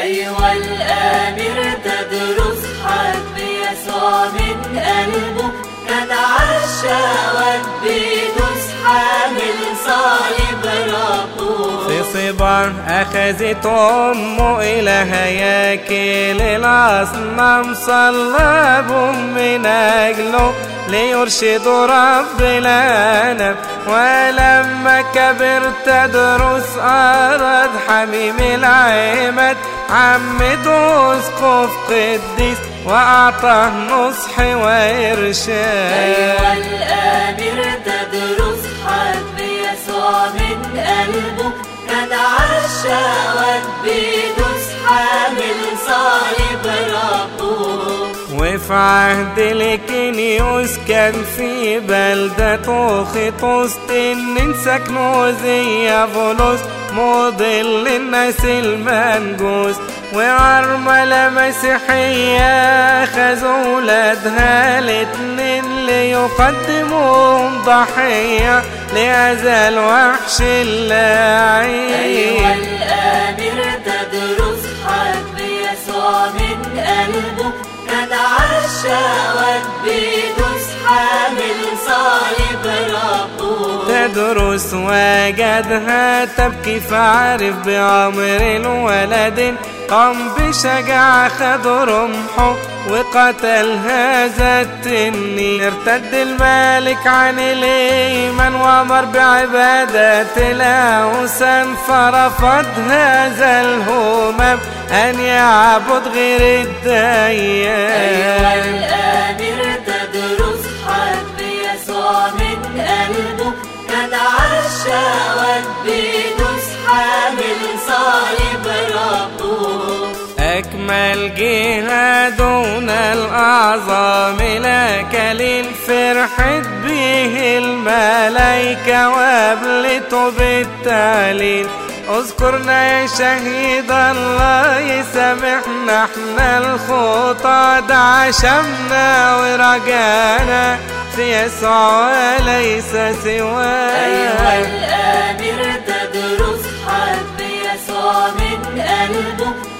أيها الآمر تدرس حب يسوع من قلبه. كان عالشهوات بيدوس حامل صليب ربه. في صبا أخذت أمه إلى هياكل الأصنام. صلبهم من أجله ليرشد رب العالم. ولما كبر تدرس أراد حميم العماد عمده اسقف قديس وأعطاه نصح وإرشاد أيها الآمر تدرس حب يسوع من قلبه كان عالشهوات وفي عهد الكنيوس كان في بلدة خطوس تنين سكنوا زي بولس مضل للناس المنجوس وعرملة مسيحية أخذوا ولادها الاتنين ليقدموهم ضحية لهذا الوحش اللعين أيها عالشهوات بيدوس حامل صليب ربه تدرس وجدها تبكي فعرف بأمر الولد قام بشجاعة خد رمحه وقتل هذا التنين ارتد الملك عن الإيمان وأمر بعبادة الأوثان فرفض هذا الهمام أن يعبد غير أيها الديان الآمر بيدوس حامل صليب ربه أكمل جهادون الأعظم لك للفرحة به الملايكة وقبلته بالتعليل اذكرنا يا شهيد الله يسامحنا إحنا الخطى ده عشمنا ورجعنا في يسوع وليس سواه تدرس من قلبه